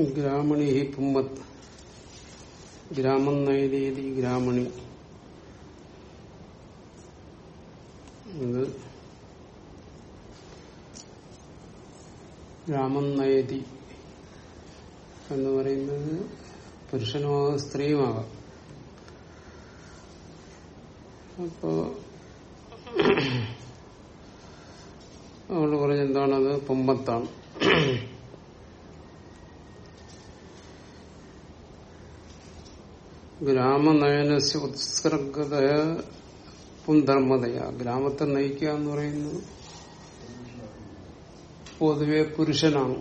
ഗ്രാമണി he പുമ്മത്ത്. ഗ്രാമം നൈരീതി ഗ്രാമണി. ഇത് ഗ്രാമം നയതി എന്ന് പറയുന്നത് പുരുഷനുമാകാം സ്ത്രീയുമാകാം. അപ്പോ അവൾ പറഞ്ഞെന്താണത്? പുമ്പത്താണ് ഗ്രാമനയനസ് ഉത്സർഗത പുന്ധർമ്മതയാ ഗ്രാമത്തെ നയിക്കുക എന്ന് പറയുന്നത് പൊതുവെ പുരുഷനാണ്.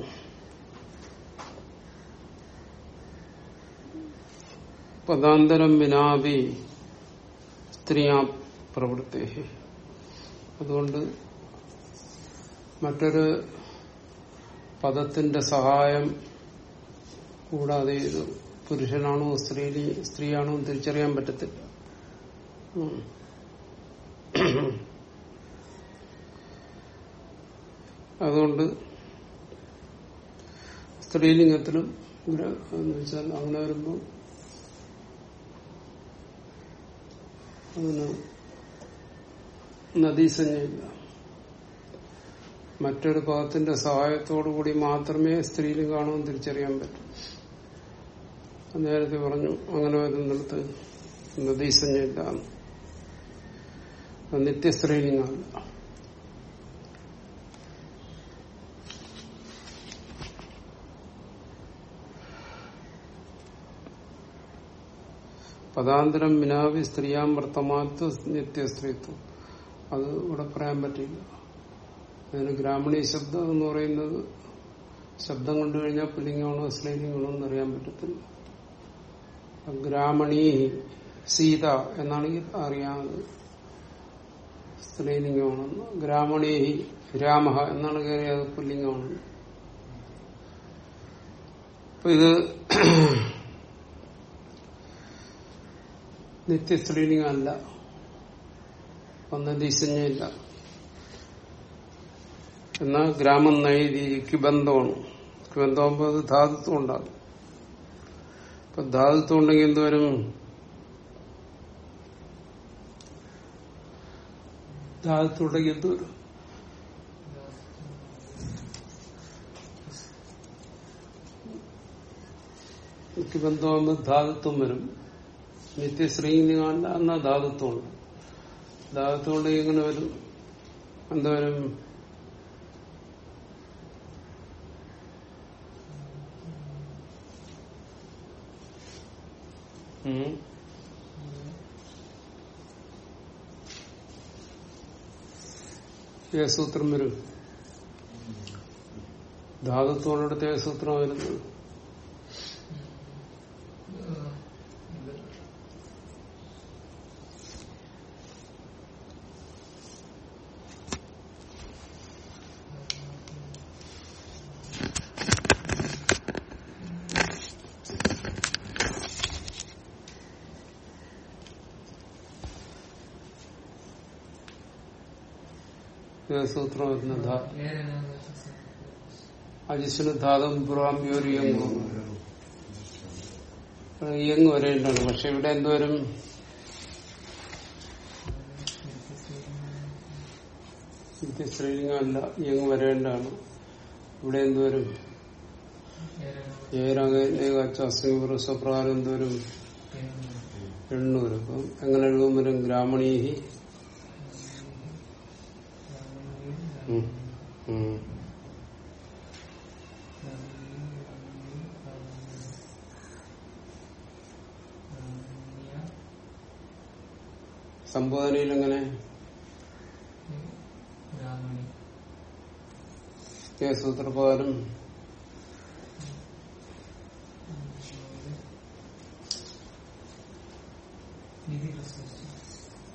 പദാന്തരം വിനാപി സ്ത്രീയാ പ്രവൃത്തി അതുകൊണ്ട് മറ്റൊരു പദത്തിന്റെ സഹായം കൂടാതെ ഇത് പുരുഷനാണോ സ്ത്രീ സ്ത്രീയാണോ തിരിച്ചറിയാൻ പറ്റത്തില്ല. അതുകൊണ്ട് സ്ത്രീലിംഗത്തിലും എന്ന് വെച്ചാൽ അങ്ങനെ വരുമ്പോൾ അതിന് നദീസഞ്ജയില്ല. മറ്റൊരു പദത്തിന്റെ സഹായത്തോടു കൂടി മാത്രമേ സ്ത്രീലിംഗാണോ തിരിച്ചറിയാൻ പറ്റൂ. നേരത്തെ പറഞ്ഞു അങ്ങനെ വരുന്നിടത്ത് നദീസഞ്ജയില്ല നിത്യസ്ത്രീലിംഗമല്ല പദാന്തരം വിനാവി സ്ത്രീയാം വർത്തമാനത്വ നിത്യസ്ത്രീത്വം അത് ഇവിടെ പറയാൻ പറ്റില്ല. അതിന് ഗ്രാമണീ ശബ്ദം എന്ന് പറയുന്നത് ശബ്ദം കണ്ടു കഴിഞ്ഞാൽ പുല്ലിംഗമാണോ സ്ത്രീലിംഗമാണോ എന്ന് അറിയാൻ പറ്റത്തില്ല. ഗ്രാമണീ സീത എന്നാണ് അറിയാവുന്നത് സ്ത്രീലിംഗമാണെന്ന് ഗ്രാമണി രാമ എന്നാണ് കയറിയത് പുല്ലിംഗമാണ്. അപ്പൊ ഇത് നിത്യ സ്ത്രീലിംഗമല്ല അല്ല ദിശഞ്ഞില്ല എന്നാൽ ഗ്രാമം നൈതി കിബന്ധമാണ് കിബന്ധമാകുമ്പോൾ അത് ധാതുത്വം ഉണ്ടാകും. ഇപ്പൊ ധാതുത്വം ഉണ്ടെങ്കിൽ എന്തുവരും ധാതുത്വം എന്തുവരും കിബന്ധമാകുമ്പോൾ ധാതുത്വം വരും? നിത്യശ്രീലിംഗമല്ല എന്നാ ധാതുത്വമുണ്ട് ധാതുത്വം ഉണ്ടെങ്കിൽ എങ്ങനെ വരും? എന്തോരും ഉം. ഏത് സൂത്രം വരും ധാതുത്വമുള്ളിടത്ത് ഏത് സൂത്രം വരുന്നത് ഏത് സൂത്രം വരുന്നത് ധാ- ധാതം ധാതും പുറാം യോരു യങ്ങും യങ് വരേണ്ടാണ് പക്ഷെ ഇവിടെ എന്തോരും നിത്യശ്രീലിംഗമല്ല യങ് വരേണ്ടാണ് ഇവിടെ എന്തോരും ഏകാച്ചാസ്യപ്രകാരം എന്തോരും എണ്ണൂര് അപ്പം എങ്ങനെ എഴുതുമ്പോഴും ഗ്രാമണീഹി ഉം. ഉം. സംബോധനയിൽ എങ്ങനെ ഏ സൂത്രപ്രകാരം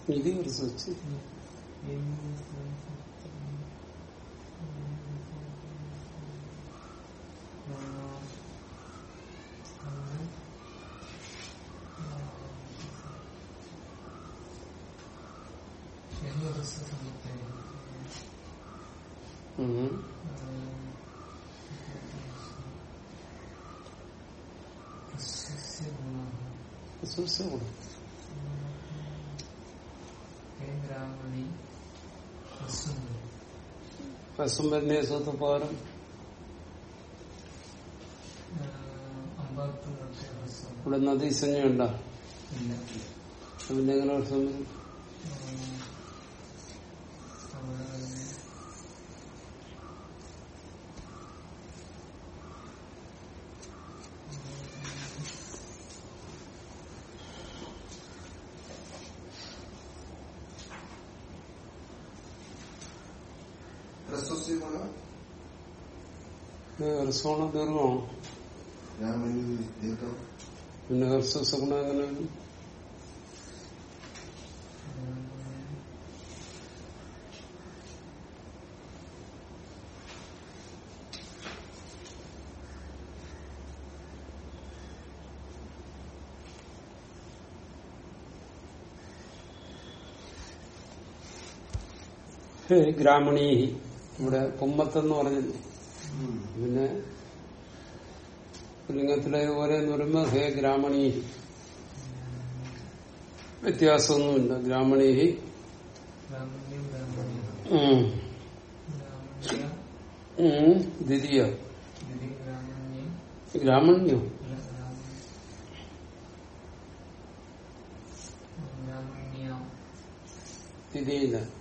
നിധി റിസർച്ച് ഹ്രസ്വസ്യ കൊടുക്കും ഹസുംബരനെ സ്വത്ത് പകരം ഇവിടെ നദീസഞ്ജയുണ്ട പിന്നെ എങ്ങനെ വരും ഉം, അവിടെ തന്നെ ഹ്രസ്വസ്യ ഗുണ ഇത് ഹ്രസ്വമാണോ ദീർഘമാണോ പിന്നെ ഹ്രസ്വ ഗുണം എങ്ങനെ വരും ഹേ ഗ്രാമണീ ഇവിടെ കുമ്മത്തെന്ന് പറഞ്ഞില്ലേ? പിന്നെ ലിംഗത്തിലെ പോലെ എന്ന് പറയുമ്പോ ഹേ ഗ്രാമണീ. വ്യത്യാസമൊന്നുമില്ല. ഗ്രാമണീ. ദ്വിതീയ. ഗ്രാമണ്യ? ദ്വിതീയില്ല.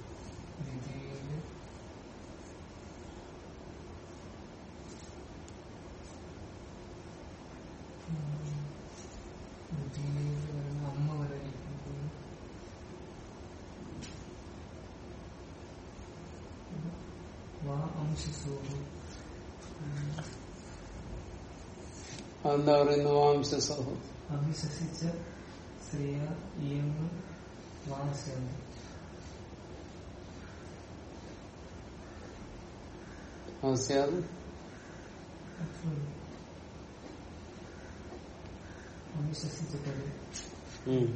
പറയുന്നു വാംശസഹോ അഭിശസിച്ച സ്ത്രീയ അഭിശസിച്ചിട്ടത് ഉം.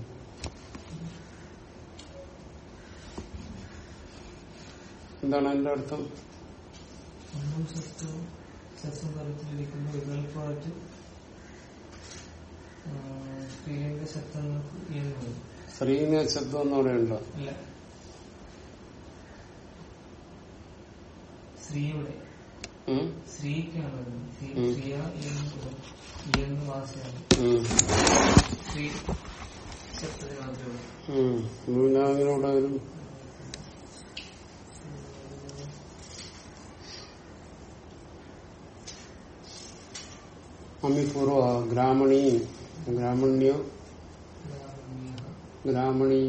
എന്താണ് എന്റെ അർത്ഥം? ഒന്നും സത്വം സസ്യം തലത്തിലിരിക്കുന്ന വാസയാണ് ശബ്ദം എന്ന് ശബ്ദത്തിന് മാത്രമേ ഉം. പിന്നെ അങ്ങനെ വരും അമിപൂർവ ഗ്രാമണി ഗ്രാമണ്യോ ബ്രാഹ്മണി.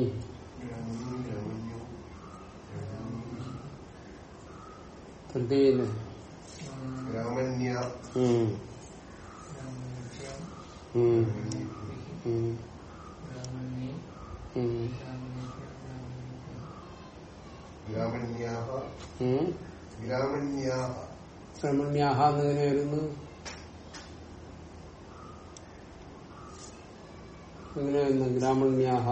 ഗ്രാമന്യാഹ ശ്രമണ്യാഹ എന്നിങ്ങനെ വരുന്നു? എങ്ങനെ വരുന്നു ഗ്രാമണ്യാഹ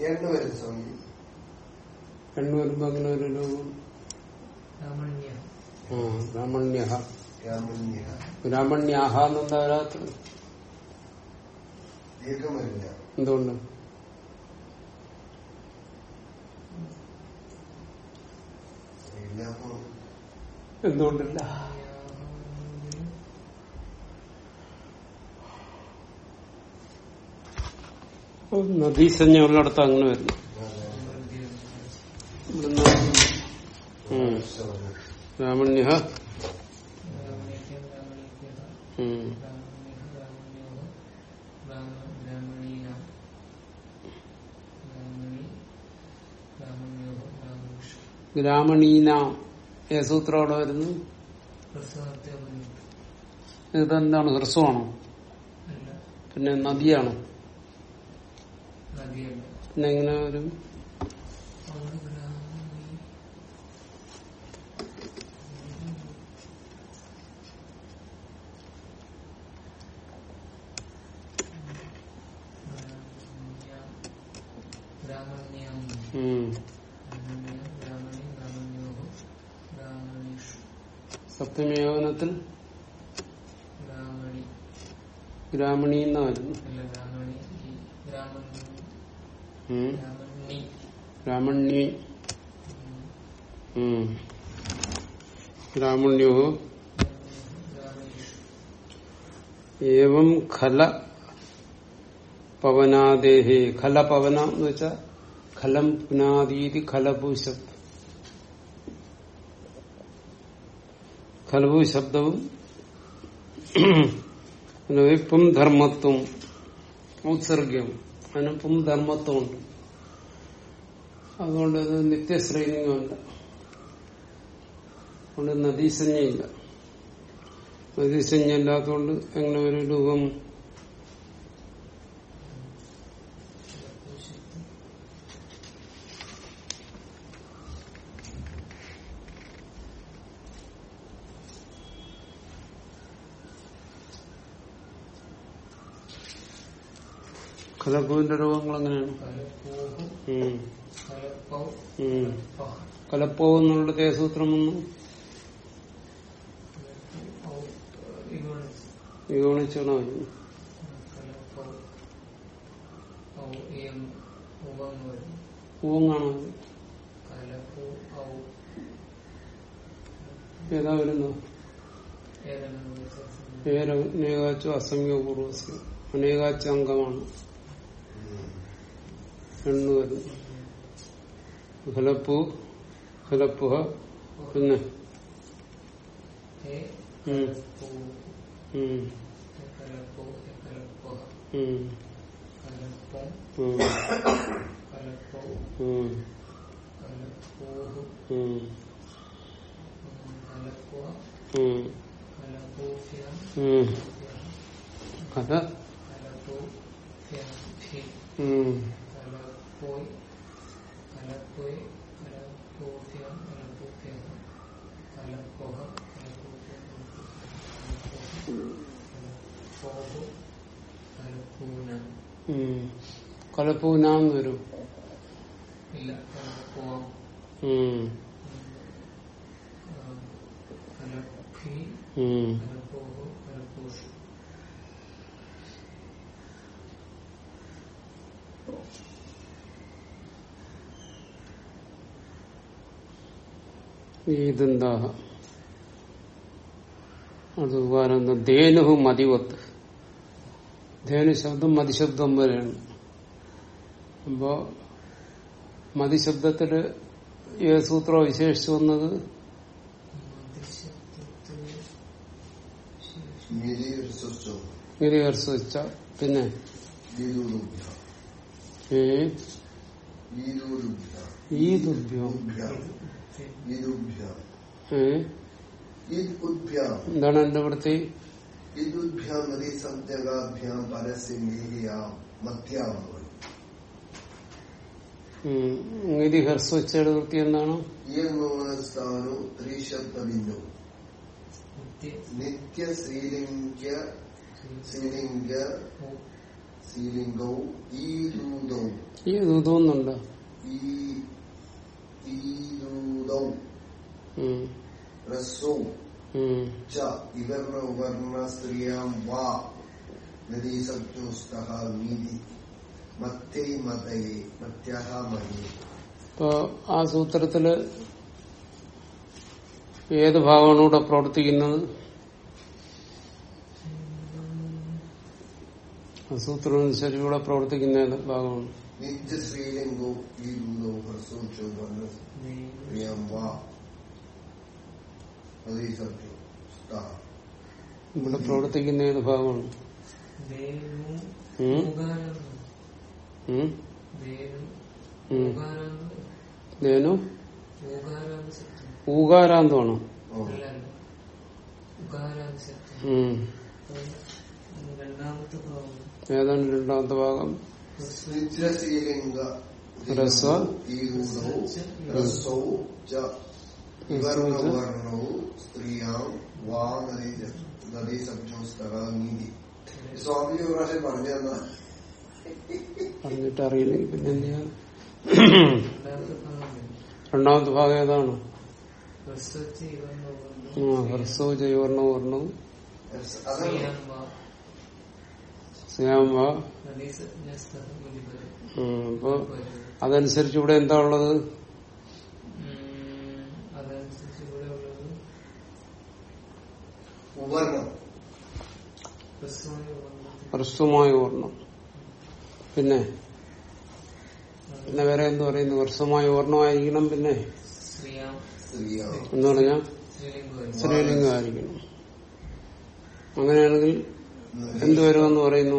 എണ്ണ വരുന്ന സ്വാമി? പെണ്ണ് വരുമ്പോ അങ്ങനെ ഒരു രൂപം. ആ ബ്രാഹ്മണ്യഹ. ഗ്രാമന്യ ബ്രാഹ്മണ്യാഹ എന്നെന്താ വരാത്തത്? ദീർഘം എന്തുകൊണ്ട് ഇല്ല അപ്പൊ എന്തുകൊണ്ടില്ല നദീസഞ്ജ ഉള്ളിടത്ത് അങ്ങനെ വരുന്നു. ബ്രാഹ്മണ്യ. ഗ്രാമണീന ഏ സൂത്രം അവിടെ വരുന്നു ഇതെന്താണ് ഹ്രസ്വമാണോ? പിന്നെ നദിയാണോ? പിന്നെ എങ്ങനെ വരും ബ്രാഹ്മണ്യം ഉം. ബ്രാഹ്മണ്യം ബ്രാഹ്മണി ബ്രാഹ്മണ്യം സപ്തമി യവനത്തിൽ ഗ്രാമണി ഗ്രാമണി എന്നായിരുന്നു അല്ല ഗ്രാമണി ഈ ഗ്രാമണി ഉം. ഗ്രാമണി ഗ്രാമണ്യ ഉം. ഉം. ഗ്രാമണ്യോ ഗ്രാമണി ഏവം ഖല പവനാദേഹേ ഖല പവന എന്ന് വെച്ചാൽ ഖലം പുനാദീതി ഖലഭൂശബ്ദ ഖലഭൂ ശബ്ദവും പും ധർമ്മത്വം ഔത്സർഗ്യം അതിന് പും ധർമ്മത്വമുണ്ട്. അതുകൊണ്ട് ഇത് നിത്യശ്രേണിയുമല്ല അതുകൊണ്ട് നദീസഞ്ജയില്ല. നദീസഞ്ജ ഇല്ലാത്തതുകൊണ്ട് എങ്ങനെ ഒരു രൂപം കലപ്പുവിന്റെ രോഗങ്ങൾ എങ്ങനെയാണ്. കലപ്പൗ എന്നുള്ള കേസൂത്രം ഒന്നും വിഗണിച്ചണോ ഔ ഏതാ വരുന്നത്? ഏതെങ്കിലും അസംഖ്യ പൂർവസ്യം അനേകാച്ച അംഗമാണ്. ഉം. കലപ്പുവ ഉം. കലപ്പൂഫ്യ ഉം. കഥ. ഉം. കലപ്പോയ് കലപ്പൂഫ്യ കലപ്പൂഫ്യ കലപ്പോഹ. കലപ്പൂനാന്ന് വരും ഇല്ല കലപ്പോം ഉം. കലപ്പി ഇതെന്താ? അത് പറയുന്ന ധേനുഹു മതിവത്ത്. ധേനു ശബ്ദം മതിശബ്ദം വരെയാണ്. അപ്പോ മതിശബ്ദത്തിൽ ഏത് സൂത്രം വിശേഷിച്ചു വന്നത്? നിരീകർഷിച്ച പിന്നെ? ഈ ദുഭ്യം എന്താണ് എന്റെ വൃത്തി? നിധി ഹർസ്വച്ചയുടെ വൃത്തി എന്താണ്? നിത്യ. ശ്രീലിംഗ ശ്രീലിംഗ ശ്രീലിംഗവും ഈ ദൂതവും. ഈ ഈദൂതൗ ഉം. റസ്സൗ സ്ത്രീയാം വാ നീതി മത്തേ മതയെ മത്യഹ മഹി. ഇപ്പൊ ആ സൂത്രത്തിൽ ഏത് ഭാഗമാണ് ഇവിടെ പ്രവർത്തിക്കുന്നത്? ആ സൂത്രം അനുസരിച്ച് ഇവിടെ പ്രവർത്തിക്കുന്ന ഭാഗമാണ്? നിത്യ ശ്രീലിംഗോ ഈ ഹർസോ ചോ വർണ സ്ത്രീയാം വാ നദീസബ്ദോ സ്തഹ ഇവിടെ പ്രവർത്തിക്കുന്ന ഏത് ഭാഗമാണ് ദേനു ഊകാരാന്തമാണോ. സത്യം. രണ്ടാമത്തെ ഭാഗം. ഏതാണ് രണ്ടാമത്തെ ഭാഗം? നിത്യ ശ്രീലിംഗ ഹ്രസ്വ ഈദൂതൗ ഹ്രസ്വൗ ച ഇവർണ വർണൗ സ്ത്രീയാം വാ നദീ നദീസബ്ദോ സ്തഹ നീതി സ്വാമി ഒരു പ്രാവശ്യം പറഞ്ഞു തന്നാ. പറഞ്ഞിട്ട് അറിയില്ലെങ്കിൽ പിന്നെ എന്ത് ചെയ്യാൻ രണ്ടാമത്തെ ഭാഗം ഏതാണ്? ഹ്രസ്വ ജൈവർണ വർണവും മുനിപരം അപ്പൊ അതനുസരിച്ച് ഇവിടെ എന്താ ഉള്ളത്? ഹ്രസ്വമായ ഓർണം പിന്നെ? പിന്നെ വേറെ എന്ത് പറയുന്നു? ഹ്രസ്വമായ ഓർണമായിരിക്കണം പിന്നെ? എന്ന് പറഞ്ഞാൽ സ്ത്രീലിംഗമായിരിക്കണം. അങ്ങനെയാണെങ്കിൽ എന്ത് വരുമെന്ന് പറയുന്നു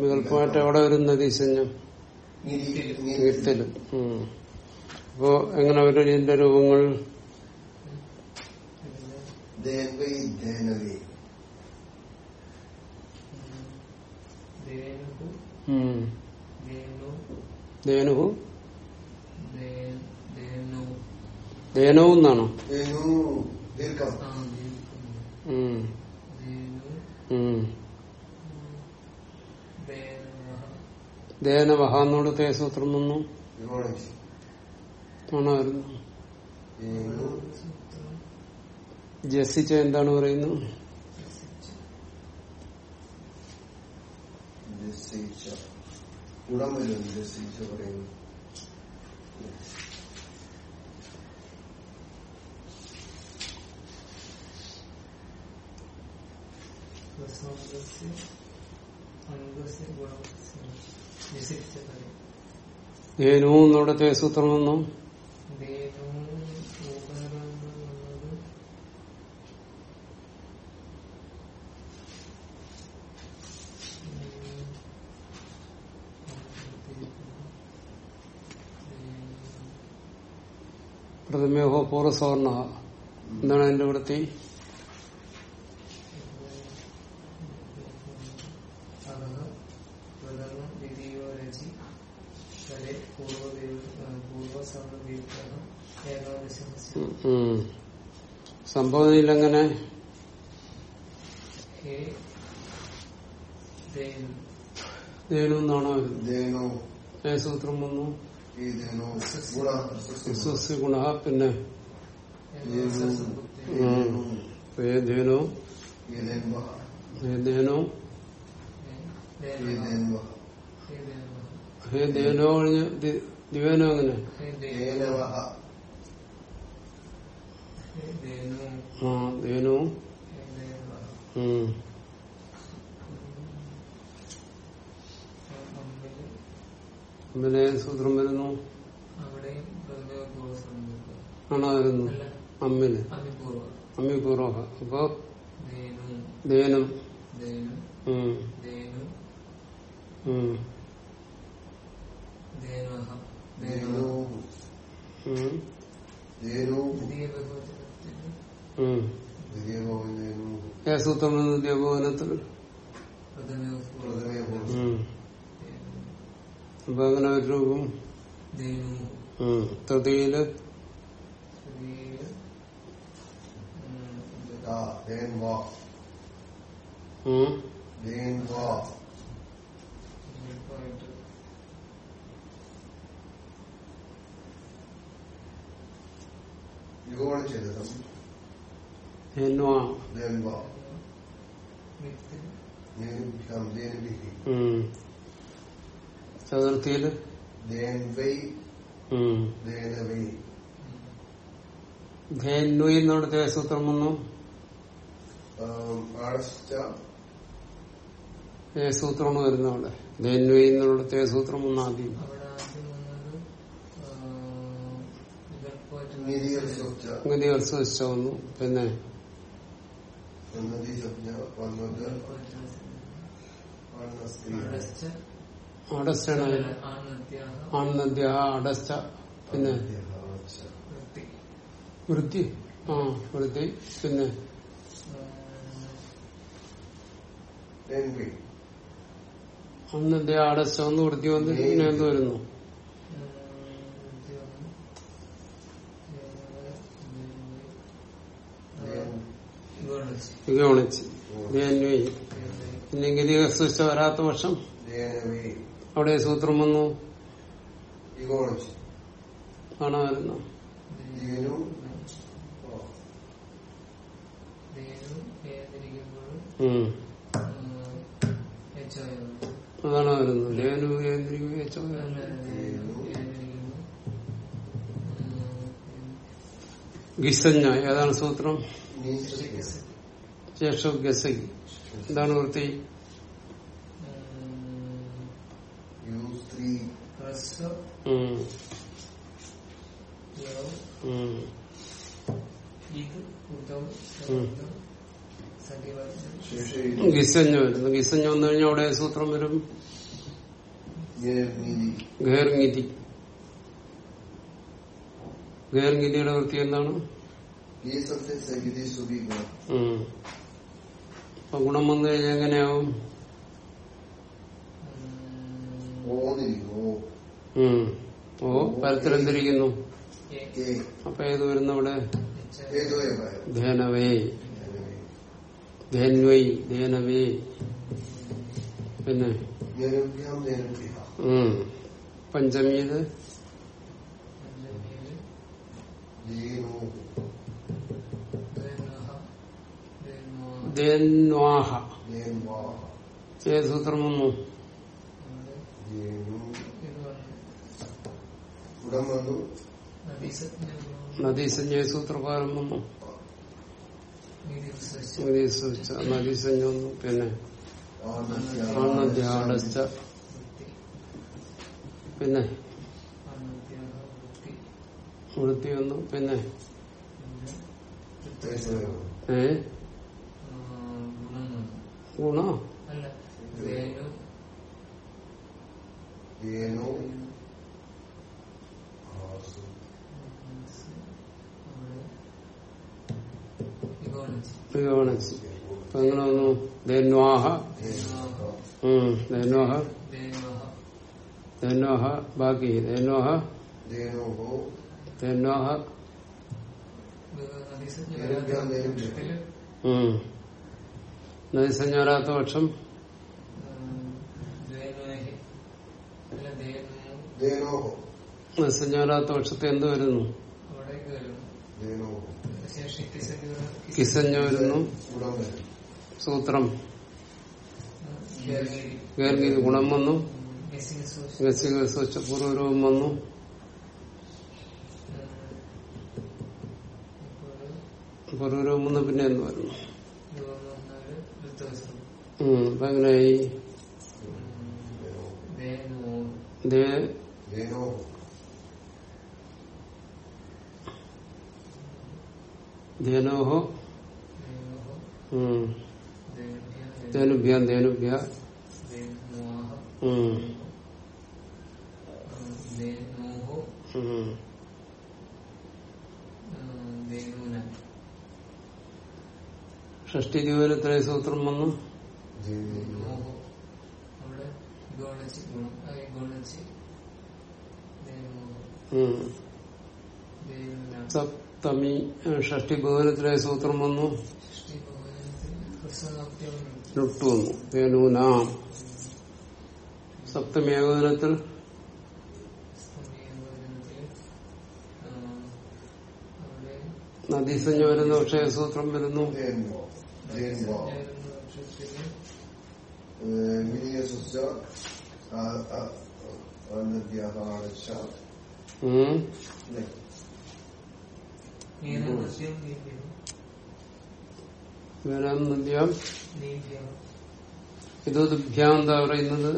വികല്പമായിട്ട് എവിടെ വരും നദീസഞ്ജം നിധി നിത്യലും അപ്പോ എങ്ങനെ വരും ഇതിന്റെ രൂപങ്ങൾ? ാണോ ദേനവേ ദേനു ഉം. ദേനു. ധേനുഹു ദേ- ദേനു. ധേനവും എന്നാണോ ദേനു ദീർഘം. ദേനു ധേനവഹ എന്നോട് തേസൂത്രം വന്നു ആണോ വരുന്നു ജസിച്ച എന്താണ് ഗുണം വരും ജസിച്ച പറയുന്നു. ധേനു എന്നോട് തേസൂത്രം വന്നു പ്രഥമേഹോ എന്താണ് അതിന്റെ വൃത്തി? സംഭവനയിൽ എങ്ങനെ ധേനു എന്നാണോ ദേനു തേസൂത്രം വന്നു. ഗുണ പിന്നെ? ധേനു ധേനു ഹേ ധേനോ കഴിഞ്ഞ് ദിവനോ അങ്ങനെ ആ ധേനു ഉം. പിന്നെ സൂത്രം വരുന്നു. ആണോ വരുന്നു? അമിപൂർവ അമ്മി പൂർവ അപ്പൊ ദേനു. ധേനും ദേനു. ദേനു. ദേനു. സൂത്രം ഉം. അപ്പൊ അങ്ങനെ ഒരു രൂപം. തൃതിയിൽ. യുഗമാണ് ചെയ്തത്. ചതുർത്ഥിയിൽ? ധേന്വി ദേസൂത്രം വന്നു. ഏ സൂത്രമാണ് വരുന്ന അവിടെ. ധേന്വി സൂത്രം തേസൂത്രം വന്നു ആദ്യം. വന്നു. പിന്നെ വന്നത് ആൺനദ്യ അടച്ച പിന്നെ വൃത്തി ആ വൃത്തി പിന്നെ ആൺനദ്യ അടച്ച ഒന്ന് വൃത്തി വന്ന് പിന്നെ എന്ത് വരുന്നു ഗണിച്ച് ധേന്വി പിന്നെ ഗതികസ്തുഷ്ട വരാത്ത പക്ഷം ദേനവൈ അവിടെ സൂത്രം വന്നു. ആണോ കാണാൻ വരുന്നു അതാണോ വരുന്നു ലേനു ഗിസഞ്ഞ ഏതാണ് സൂത്രം? ശേഷം ഗസകി എന്താണ് വൃത്തി ഗിസഞ്ഞു വരുന്നു. ഗിസഞ്ഞ വന്നു കഴിഞ്ഞാൽ അവിടെ സൂത്രം വരും. ഗേർഗിതി ഗേർഗിതിയുടെ വൃത്തി എന്താണ് ഈ സത്യ സഹിതി സുബി ഗുണം ഉം. അപ്പൊ ഗുണം വന്നു കഴിഞ്ഞാൽ എങ്ങനെയാവും? ഓ പരത്തിലെന്തിരിക്കുന്നു? അപ്പൊ ഏത് വരുന്നു അവിടെ ധേനവേ. ധേന്വൈ. ധേനവേ പിന്നെ? ജ്ഞാനഭ്യാം ഏത് സൂത്രം വന്നു? നദീസഞ്ജയ സൂത്രപ്രകാരം വന്നു. നദീസഞ്ജ വന്നു. പിന്നെ ആണദ്യാടച്ച പിന്നെ വൃത്തി വന്നു. പിന്നെ ഏ? ഗുണോ അല്ല. ധേനു ധേനോ ആസു വിഗവണിച്ച് അപ്പൊ എങ്ങനെ വന്നു ധന്വാഹ. ധന്വാഹ. ധന്വാഹ ബാക്കി. ധന്വാഹ. ധന്വാഹ. നദീസഞ്ജ പക്ഷം നദീസഞ്ജ പക്ഷത്തെ എന്ത് വരുന്നു? കിസഞ്ഞ വരുന്നു. സൂത്രം. ഗേർഗീത് ഗുണം വന്നു. പൂർവരൂപം വന്നു. പൂർവരൂപം വന്ന് പിന്നെ എന്ത് വരുന്നു? ഉം അപ്പൊ എങ്ങനെയായി ദേ ധേനോഹോ ധേനോഹോ ഉം ധേനുഭ്യ ധേനുഭ്യ ഉം ഷഷ്ടി ദിവനത്തിലെ സൂത്രം വന്നു. സപ്തമി ഷഷ്ടി ഭുവനത്തിലെ സൂത്രം വന്നു. ലുട്ടു വന്നു. ധേനൂനാം സപ്തമി ഏകോദനത്തിൽ. നദീസഞ്ജ വരുന്ന പക്ഷേ സൂത്രം വരുന്നു. അനദ്യാഹാശ ഉം. വേനാം നദ്യാം ഇത് ഭ്യാം എന്താ പറയുന്നത്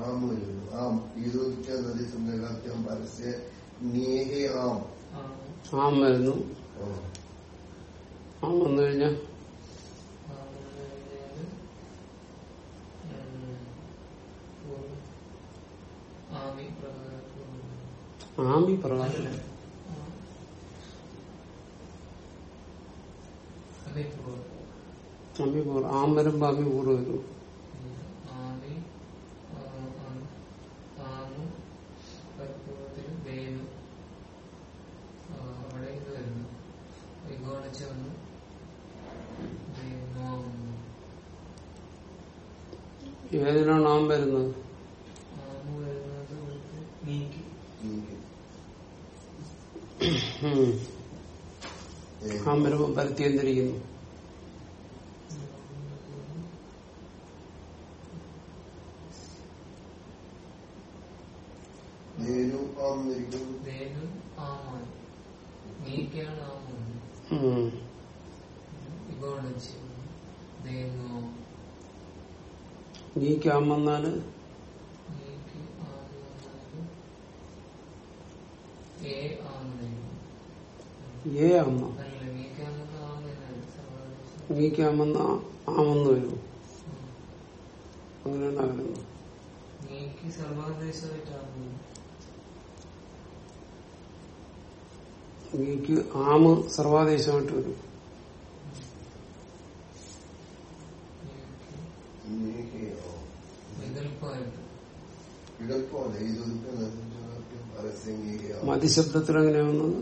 ആം വരുന്നു ആം ഈദുച്ച നദി സന്ദർഭം പരസ്യ നേഹേ ആം ആം വരുന്നു ആ. ആം വന്നു കഴിഞ്ഞാൽ ആമി പ്രകാരം ആമി പ്രകാരം അതെ പൂർവം ആമി പൂർവം ആം വരുമ്പോ ആമി പൂർവം വരും ആമി ക്യാം വന്നാൽ ഏ ആമെന്ന് വരും. അങ്ങനെയാണ് ആമ് സർവാദേശമായിട്ട് വരും. മതിശബ്ദത്തിൽ എങ്ങനെയാവുന്നത്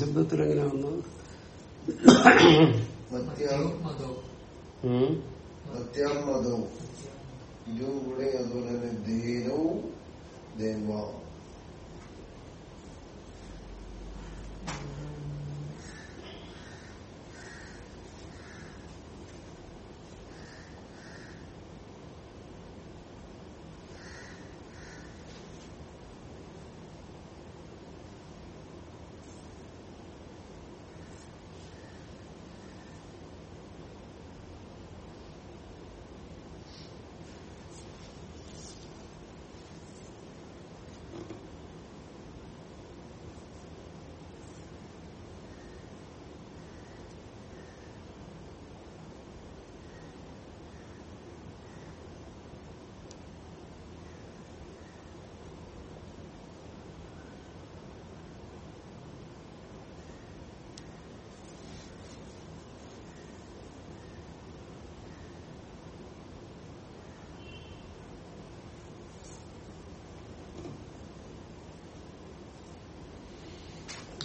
ശബ്ദത്തിൽ എങ്ങനെ വന്നത്?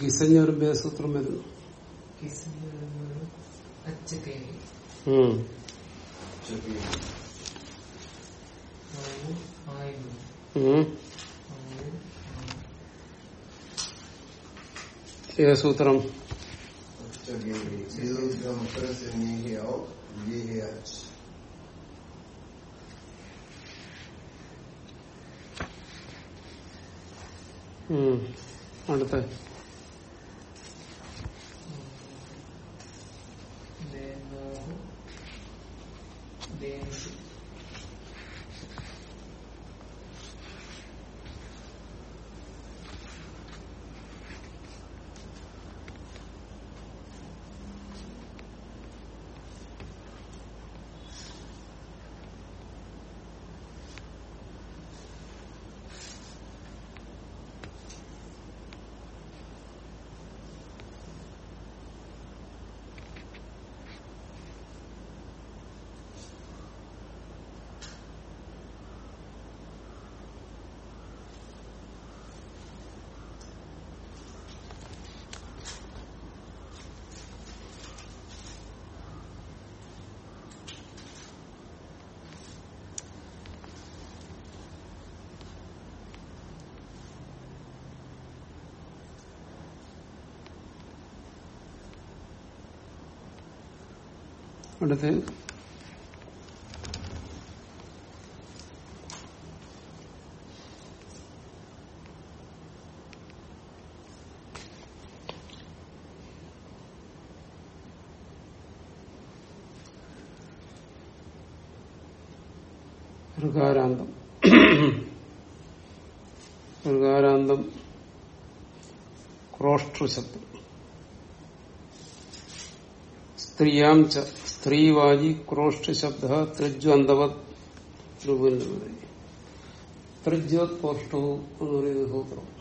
കിസഞ്ഞ ഒരു ബേസൂത്രം വരുന്നു ഏ സൂത്രം അടുത്ത് ഋകാരാന്തം ഋകാരാന്തം സ്ത്രീയാം ച സ്ത്രീവാജി ക്രോഷ്ട ശബ്ദ തൃജ്വന്തവത് തൃജ്വത് കോഷ്ടവും എന്ന് പറയുന്ന സൂത്രം.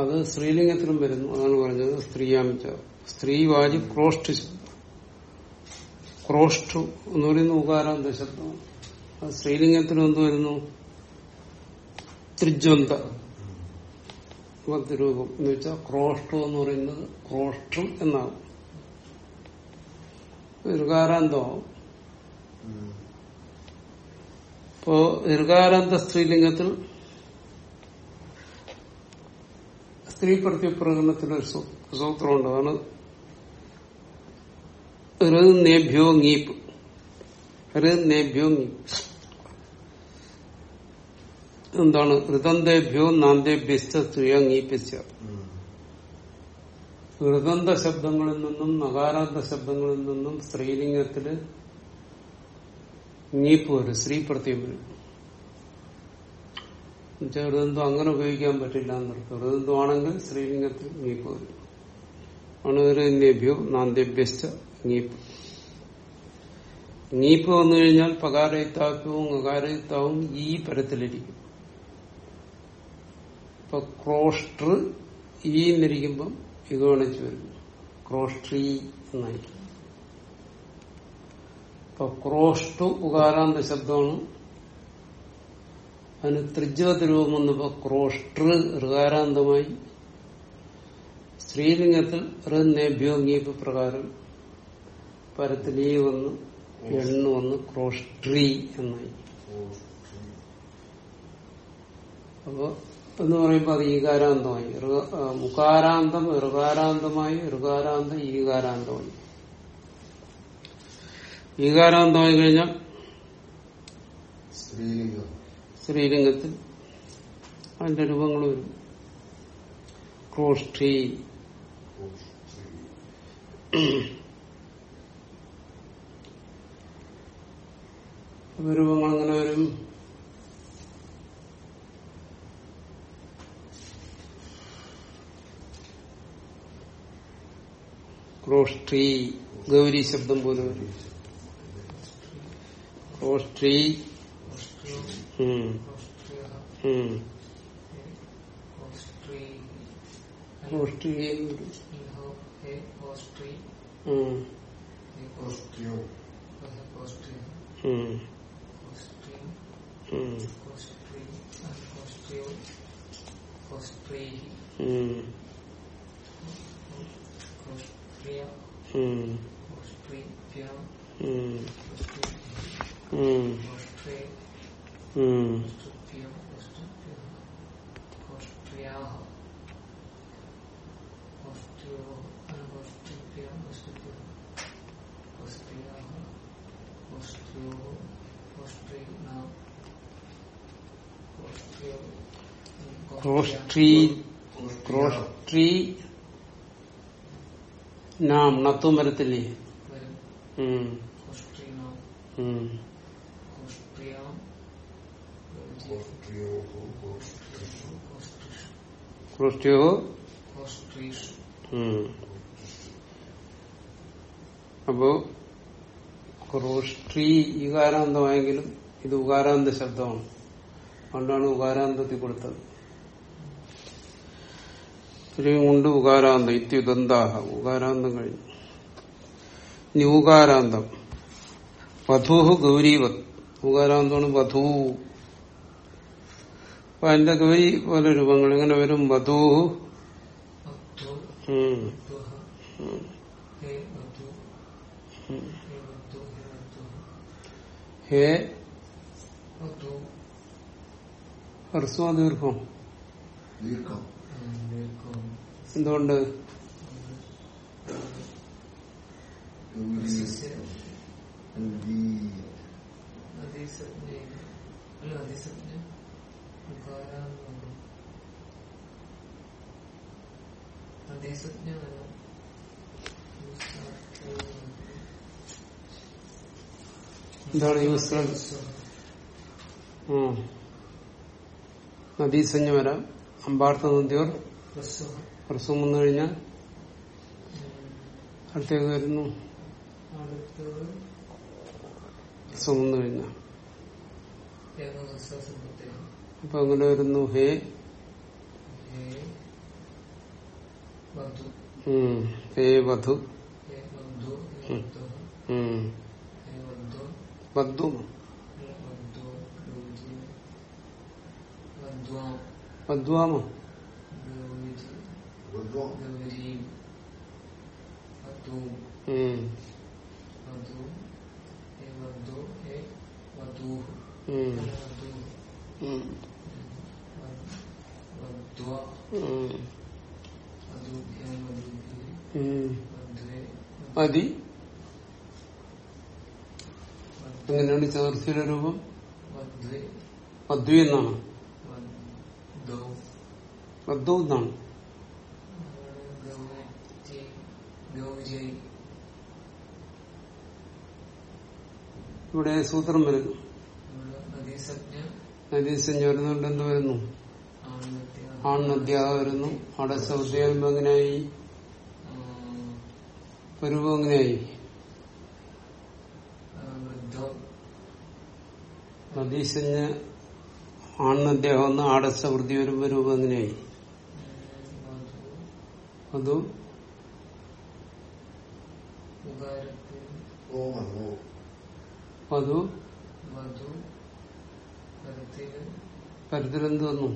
അത് സ്ത്രീലിംഗത്തിലും വരുന്നു. അതാണ് പറഞ്ഞത് സ്ത്രീയാമിച്ച. സ്ത്രീവാജി ക്രോഷ്ട ശബ്ദം. ക്രോഷ്ടു എന്ന് പറയുന്ന ഉകാരാന്ത ശബ്ദം. അത് സ്ത്രീലിംഗത്തിലും എന്ത് വരുന്നു? ത്രിജ്വന്ത രൂപം എന്ന് വെച്ചാൽ ക്രോഷ്ടു എന്ന് പറയുന്നത് ക്രോഷ്ടം എന്നാകും ദീർഘാരാന്തമാവും ഇപ്പോ ഋകാരാന്ത സ്ത്രീലിംഗത്തിൽ സ്ത്രീ പ്രത്യപ്രകടനത്തിലൊരു സൂ- സൂത്രമുണ്ട്. അതാണ് നേഭ്യോ ngീപ്പ് നേഭ്യോ ngീപ്പ് എന്താണ്? ഋതന്തേഭ്യോ നാന്തേഭ്യസ്ഥ സ്ത്രീയ ngീപ്യസ്യ ഋതന്ത ശബ്ദങ്ങളിൽ നിന്നും നകാരാന്ത ശബ്ദങ്ങളിൽ നിന്നും സ്ത്രീലിംഗത്തിൽ നീപ്പ് വരും സ്ത്രീ പ്രത്യം വരും. എന്നുവെച്ചാൽ അങ്ങനെ ഉപയോഗിക്കാൻ പറ്റില്ല എന്നർത്ഥം. ഋതന്തം ആണെങ്കിൽ സ്ത്രീലിംഗത്തിൽ നീപ്പ് വരും. അണുരന്യഭ്യോ നാന്ത്യഭ്യസ്ഥ നീപ്പ് ngീപ്പ് വന്നു കഴിഞ്ഞാൽ പകാരയുത്താക്കവും അകാരയുത്താവും ഈ പരത്തിലിരിക്കും. ഇപ്പൊ ക്രോഷ്ട്ര ഈ എന്നിരിക്കുമ്പം ഇത് ഗണിച്ചു വരും ക്രോഷ്ട്രീ എന്നായിരിക്കും. ഇപ്പൊ ക്രോഷ്ടു ഉകാരാന്ത ശബ്ദമാണ്. അതിന് ത്രിജ്വത് രൂപം വന്നപ്പോ ക്രോഷ്ടൃ ഋകാരാന്തമായി. സ്ത്രീലിംഗത്തിൽ ഋന്നേഭ്യോങ്ങിയപ്പ് പ്രകാരം പരത്തിലീ വന്ന് എണ്ണു വന്ന് ക്രോഷ്ട്രീ എന്നായി. അപ്പൊ എന്ന് പറയുമ്പോൾ അത് ഈകാരാന്തമായി. മുഖാരാന്തം ഋകാരാന്തമായി ഋകാരാന്തം ഈകാരാന്തമായി. ഈകാരാന്തമായി കഴിഞ്ഞാൽ ശ്രീലിംഗത്തിൽ സ്ത്രീലിംഗത്തിൽ അതിന്റെ രൂപങ്ങൾ വരും. ക്രോഷ്ഠി. രൂപങ്ങൾ അങ്ങനെ വരും. ക്രോഷ്ട്രീ ഗൗരി ശബ്ദം പോലെ വരും. ക്രോഷ്ട്രീ ഓസ്ട്രിയോ ക്രോഷ്ട്രീ ക്രോഷ്ട്രീ ക്രോഷ്ട്രീ നാം നത്തും വരത്തില്ലേ? ക്രോഷ്ട്യോ അപ്പോ ക്രോഷ്ട്രീ ഈകാരാന്തമായെങ്കിലും ഇത് ഉകാരാന്ത ശബ്ദമാണ്. അതുകൊണ്ടാണ് ഉകാരാന്തത്തിൽ കൊടുത്തത്. ഇത്രയും കൊണ്ട് ഉകാരാന്തം. ഇത്യുദന്താഹ. ഉകാരാന്തം കഴിഞ്ഞു. ഇനി ഉകാരാന്തം വധൂഹു ഗൗരീവത്. ഉകാരാന്തമാണ് വധൂ. അപ്പൊ അതിന്റെ ഗൗരി പല രൂപങ്ങൾ. ഇങ്ങനെ വരും? വധൂഹു. ഹേ. ഹർസ്വാ ദീർഘം ദീർഘം. എന്തുകൊണ്ട്? എന്താണ് ഈ വസ്ത്രം നദീസഞ്ജ വരാം അമ്പാർത്ഥ നദിയോർ ഹ്രസ്വം വന്നു കഴിഞ്ഞാൽ അടുത്തേക്ക് വരുന്നു. പ്രസവം വന്നു കഴിഞ്ഞാൽ. അപ്പൊ അങ്ങനെ വരുന്നു? ഹേ. ഹേ വധു. വധു. വധ്വാമോ? Vudvam. ഗൗരി വധു ഉം, വധു ഹേ വധു ഹേ വധു ഉം, ഹേ വധു ഉം, വധ്വ ഉം, വധുഭ്യം വധുഭ്യം ഉം. എങ്ങനെയാണ് ചതുർത്ഥിയുടെ രൂപം? വധ്വി എന്നാണ്. വധ്വ എന്നാണ് ഗൗരി ഗൗരി ഇവിടെ സൂത്രം വരുന്നു. നദീസഞ്ജ വരുന്നുണ്ട് എന്ത് വരുന്നു? ആൺനദ്യാഹ വരുന്നു. അവിടെ സൗദ്യം എങ്ങനെയായി രൂപം എങ്ങനെയായി വൃദ്ധം. നദീസഞ്ജ ആൺനദ്യാഹം ഒന്ന് ആടച്ച വൃത്തി വരുമ്പോ രൂപം എങ്ങനെയായി അതും വധു കരത്തിൽ കരുതലെന്ത് വന്നു?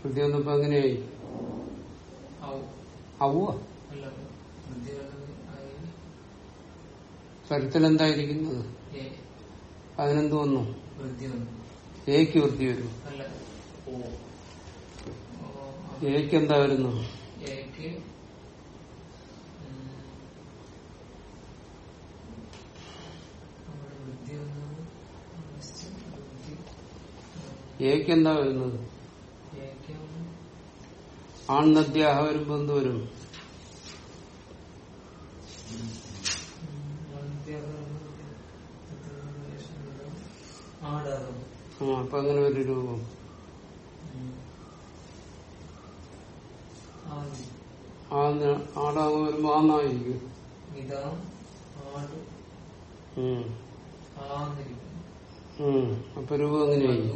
വൃദ്ധി വന്നപ്പോ എങ്ങനെയായി? കരുത്തിൽ എന്തായിരിക്കുന്നത് അതിനെന്ത് വന്നു? ഏക്ക് വൃത്തി വരും. ഏക്ക് എന്താ വരുന്നു എക്ക് ഉം, അവിടെ വൃദ്ധി വന്നത് നിശ്ചയ വൃദ്ധി ഏക്ക് എന്താ വരുന്നത്? ആൺ ആൺനദ്യാഹ വരുമ്പോ എന്ത് വരും? ആ അപ്പൊ അങ്ങനെ ഒരു രൂപം. ആടാകും വരുമ്പോ ആന്നായിരിക്കും. അപ്പൊ രൂപം എങ്ങനെയായി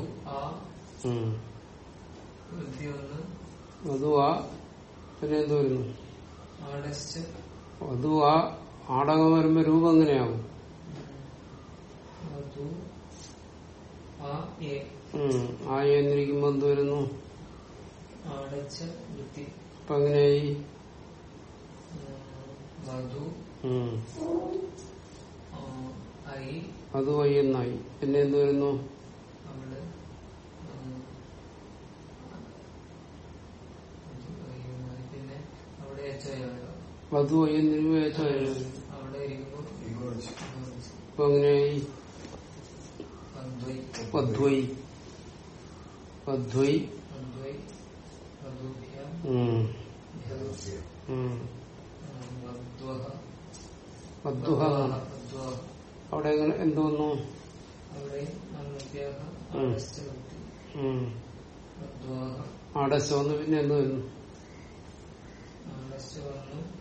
അതു ആ. പിന്നെ എന്ത് വരുന്നു? വധു ആ ആടകം വരുമ്പോ രൂപം എങ്ങനെയാവും ആ എന്നിരിക്കുമ്പോ എന്ത് വരുന്നു? അപ്പൊ എങ്ങനെയായി? ഉം, അത് വയ്യെന്നായി പിന്നെ എന്ത് വരുന്നു? വധു എന്നായി. ഇരിക്കുമ്പോൾ Ignorance. അപ്പൊ അങ്ങനെയായി വധ്വൈ വധ്വൈ വധ്വഹ അവിടെ എന്തോന്നു എന്ത് വന്നു? പിന്നെ എന്ത് വരുന്നു ആടസ്ഥ വന്നു.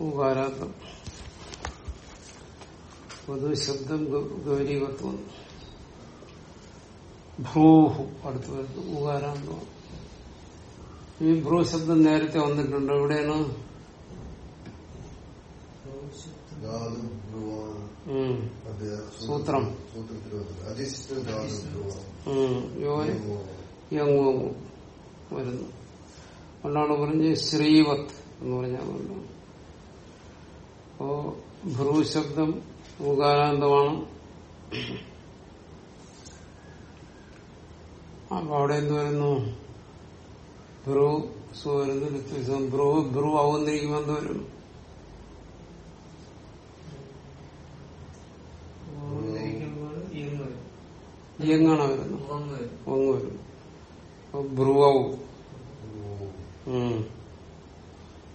ഉകാരാന്തം വധു ശബ്ദം ഗൗരീകത്വം ഭ്രൂഹു അടുത്ത് വരുന്നു. ഉകാരാന്തം ഈ ഭ്രൂ ശബ്ദം നേരത്തെ വന്നിട്ടുണ്ട്. എവിടെയാണ്? സൂത്രം. സൂത്രത്തിൽ വന്നത്. അങ്ങും വരുന്നു. അതുകൊണ്ടാണ് പറഞ്ഞ് ശ്രീവത് എന്ന് പറഞ്ഞാൽ പറഞ്ഞു അപ്പോ ഭ്രൂ ശബ്ദം ഉകാരാന്തമാണ് അപ്പൊ അവിടെ എന്ത് വരുന്നു? ഭ്രൂ സു വരുന്നു. ഭ്രൂ ഭ്രൂ ആവുന്നിരിക്കുമ്പോ എന്ത് വരും? ഇയങ്ങാണ് വരുന്നു ഒങ്ങ് വരും. അപ്പൊ ഭ്രുവവും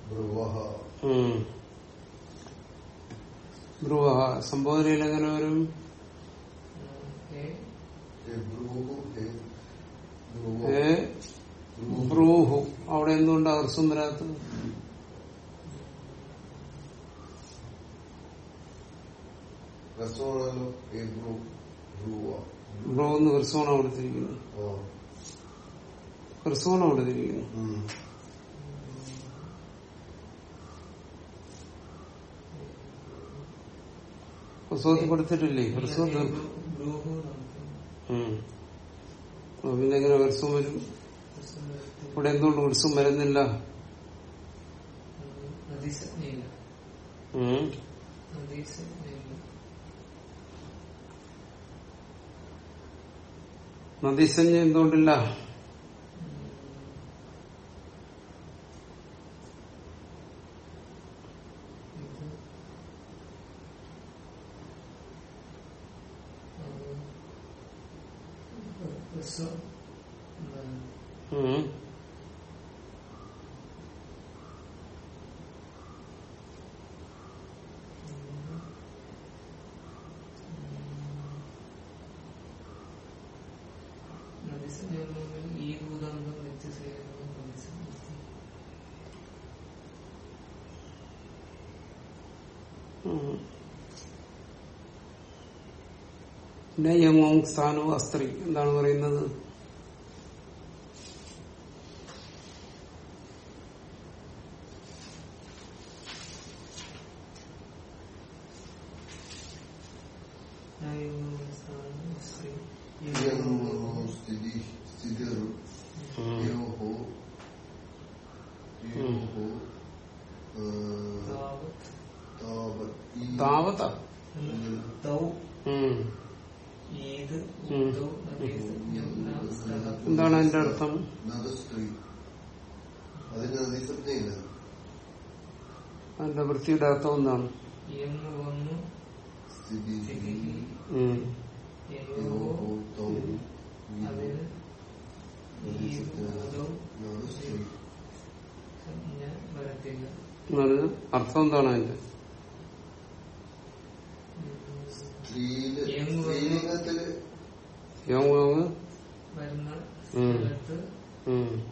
ഭ്രുവ അവിടെ എന്തുകൊണ്ട് അർസം വരാത്തത് ബ്രൂ എന്ന് അവിടെ കൊടുത്തിരിക്കുന്നത് ഹ്രസ്വണം കൊടുത്തിരിക്കുന്നു ഹ്രസ്വത്തിൽ കൊടുത്തിട്ടില്ലേ? ഹ്രസ്വം തീർക്കും പിന്നെ എങ്ങനെ ഹ്രസ്വം വരും? ഇവിടെ എന്തുകൊണ്ട് ഹ്രസ്വം വരുന്നില്ല? നദീസഞ്ജ എന്തുകൊണ്ടില്ല? പിന്നെ സ്ഥാനോ അസ്ത്രീ എന്താണ് പറയുന്നത്? എന്താണ് അതിന്റെ അർത്ഥം? അതിന്റെ വൃത്തിയുടെ അർത്ഥം എന്താണ്? അർത്ഥം എന്താണ് അതിന്റെ? സ്ത്രീലിംഗത്തിൽ യോങ് യോങ് വരുന്നിടത്ത് ഉം.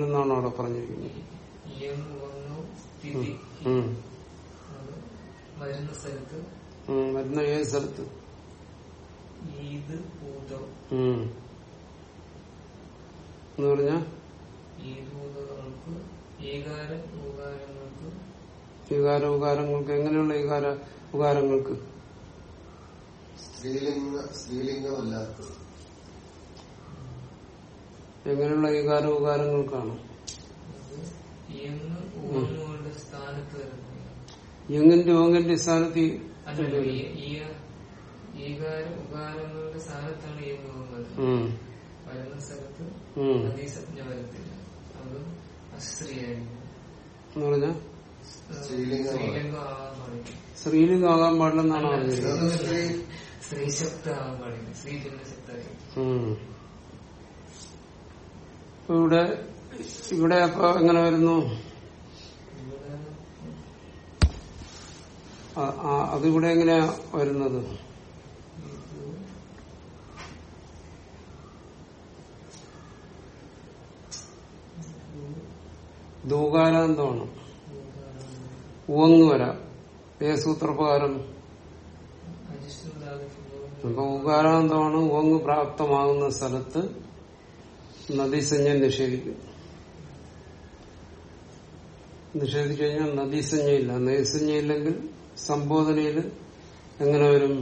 നിന്നാണ് അവിടെ പറഞ്ഞിരിക്കുന്നത്? വരുന്ന ഏത് സ്ഥലത്ത്. എന്ന് പറഞ്ഞാ? ഈദ് ഉകാരങ്ങൾക്ക് എങ്ങനെയുള്ള ഈകാര ഉകാരങ്ങൾക്ക് സ്ത്രീലിംഗ എങ്ങനെയുള്ള ഈകാര വരുന്നില്ല യങ്ങിന്റെ ഓങ്ങിന്റെ സ്ഥാനത്ത് ഈ- അല്ലല്ലോ ഈ- ഈ ഈകാര ഉകാരങ്ങളുടെ സ്ഥാനത്താണ്. വരുന്ന സ്ഥലത്ത് വരത്തില്ല. അത് എന്ന് പറഞ്ഞാ. സ്ത്രീലിംഗം ആകാൻ പാടില്ലെന്നാണ്. ഇവിടെ ഇവിടെ അപ്പൊ എങ്ങനെ വരുന്നു? അതിവിടെ എങ്ങനെയാ വരുന്നത് ഇത് ദൂകാരാന്തമാണ് ഉവങ്ങ് വരാം ഏ സൂത്രപ്രകാരം? അപ്പൊ ഉകാരാന്തമാണ് ഉവങ്ങ് പ്രാപ്തമാകുന്ന സ്ഥലത്ത് നദീസഞ്ജൻ നിഷേധിക്കും. നിഷേധിച്ചു കഴിഞ്ഞാൽ നദീസഞ്ജയില്ല നദീസഞ്ജയില്ലെങ്കിൽ സംബോധനയിൽ എങ്ങനെ വരും?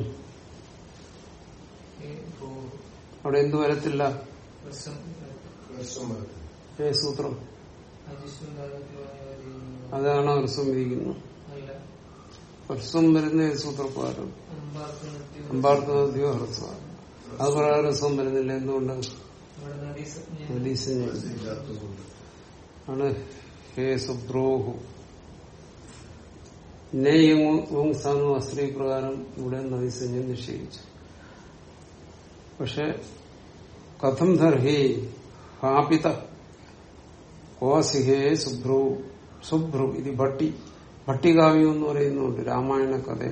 അവിടെ എന്തു വരത്തില്ല? സൂത്രം. അതാണ് ഹ്രസ്വം വിധിക്കുന്നത്. ഹ്രസ്വം വരുന്ന സൂത്രപ്രകാരം. നദിയോ ഹ്രസ്വം അത് പ്രകാരം ഹ്രസ്വം വരുന്നില്ല. എന്തുകൊണ്ട്? ആണ്. ഹേ സുദ്രോഹു നെയ്യും സ്ഥാനവും അസ്ത്രീ പ്രകാരം ഇവിടെ നദീസഞ്ജം നിഷേധിച്ചു. പക്ഷെ കഥം ധർഹി ഹാപിത കോസിഹേ സുഭ്രു സുഭ്രു ഇത് ഭട്ടി. ഭട്ടികാവ്യം എന്ന് പറയുന്നുണ്ട് രാമായണ കഥ.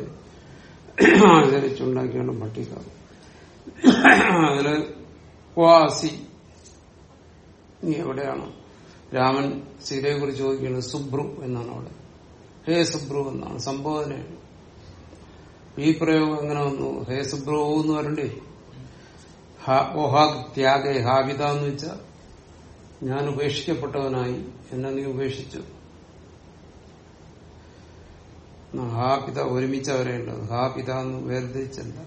ആചരിച്ചുണ്ടാക്കിയാണ് ഭട്ടികാവ്യം. അതിൽ ക്വാസി നീ എവിടെയാണ്? രാമൻ സീതയെ കുറിച്ച് ചോദിക്കുന്നത് സുബ്രു എന്നാണ് അവിടെ. ഹേ സുബ്രു എന്നാണ് സംബോധനയാണ് ഈ പ്രയോഗം എങ്ങനെ വന്നു? ഹേ സുബ്രു എന്ന് ഓഹാ ത്യാഗേ ഹാവിത എന്ന് വെച്ചാൽ ഞാൻ ഉപേക്ഷിക്കപ്പെട്ടവനായി എന്നെ നീ ഉപേക്ഷിച്ചു. ഹാ പിത ഒരുമിച്ച് അവരെയുള്ളത് ഹാപിത എന്ന് വേർതിരിച്ചല്ല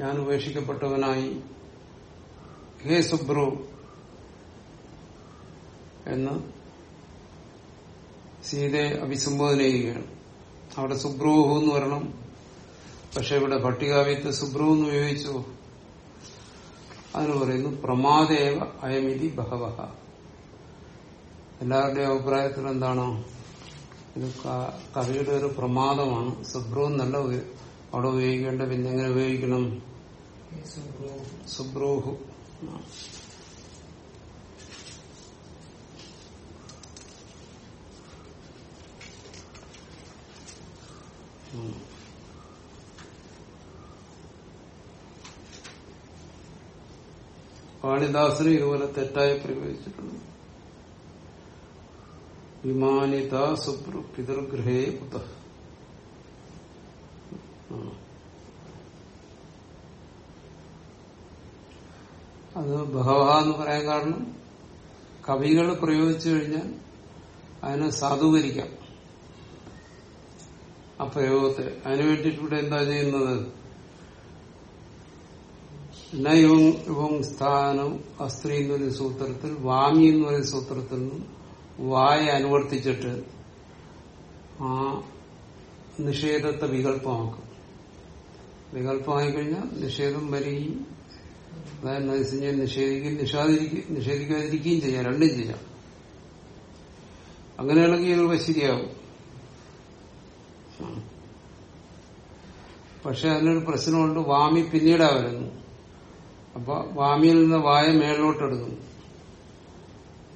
ഞാൻ ഉപേക്ഷിക്കപ്പെട്ടവനായി ഹേ സുബ്രു എന്ന് സീതയെ അഭിസംബോധന ചെയ്യുകയാണ് അവിടെ സുബ്രൂഹു എന്ന് വരണം. പക്ഷെ ഇവിടെ ഭട്ടികാവ്യത്തെ സുബ്രു എന്ന് ഉപയോഗിച്ചു. അതിന് പറയുന്നു പ്രമാദേവ അയമിതി ബഹവഹ എല്ലാവരുടെയും അഭിപ്രായത്തിൽ എന്താണോ? ഇത് കവിയുടെ ഒരു പ്രമാദമാണ്. സുബ്രു എന്നല്ല അവിടെ ഉപയോഗിക്കേണ്ട പിന്നെ എങ്ങനെ ഉപയോഗിക്കണം? സുബ്രൂഹു. ഉം. കാളിദാസനും ഇതുപോലെ തെറ്റായി പ്രയോഗിച്ചിട്ടുണ്ട് വിമാനിത സുബ്രു പിതൃഗൃഹേ പുത അത് ബഹവ എന്ന് പറയാൻ കാരണം കവികൾ പ്രയോഗിച്ചു കഴിഞ്ഞാൽ അതിനെ സാധൂകരിക്കാം. ആ പ്രയോഗത്തെ. അതിനു വേണ്ടിയിട്ട് ഇവിടെ എന്താ ചെയ്യുന്നത്? നയും സ്ഥാനം അസ്ത്രീ എന്നൊരു സൂത്രത്തിൽ വാമി എന്ന് പറയുന്ന സൂത്രത്തിൽ നിന്നും വായ അനുവർത്തിച്ചിട്ട് ആ നിഷേധത്തെ വികല്പമാക്കും. വികല്പമായി കഴിഞ്ഞാൽ നിഷേധം വരികയും അതായത് നൈസിഞ്ഞം നിഷേധിക്കുകയും നിഷാദിരിക്കുകയും നിഷേധിക്കാതിരിക്കുകയും ചെയ്യാം രണ്ടും ചെയ്യാം. അങ്ങനെയാണെങ്കിൽ ഇത് ശരിയാവും. പക്ഷെ അതിനൊരു പ്രശ്നമുണ്ട് വാമി പിന്നീടാ വരുന്നു. അപ്പൊ വാമിയിൽ നിന്ന് വായ മേളിലോട്ടെടുക്കുന്നു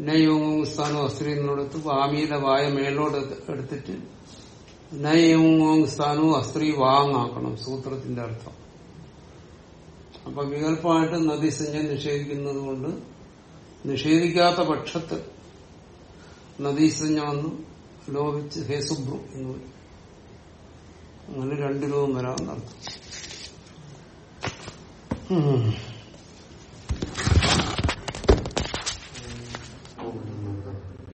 നയവും സ്ഥാനോ അസ്ത്രീ എന്നോടത്ത് വാമിയിലെ വായ മേളിലോട്ട് എടുത്തിട്ട് നയവും സ്ഥാനോ അസ്ത്രീ വാങ്ങാക്കണം സൂത്രത്തിന്റെ അർത്ഥം. അപ്പൊ വികല്പമായിട്ട് നദീസഞ്ജ നിഷേധിക്കുന്നത് കൊണ്ട് നിഷേധിക്കാത്ത പക്ഷത്ത് വന്നു ലോപിച്ച് ഹേസുബ്രു എന്ന് പറയും. അങ്ങനെ രണ്ടു രൂപം വരാമെന്നർത്ഥം.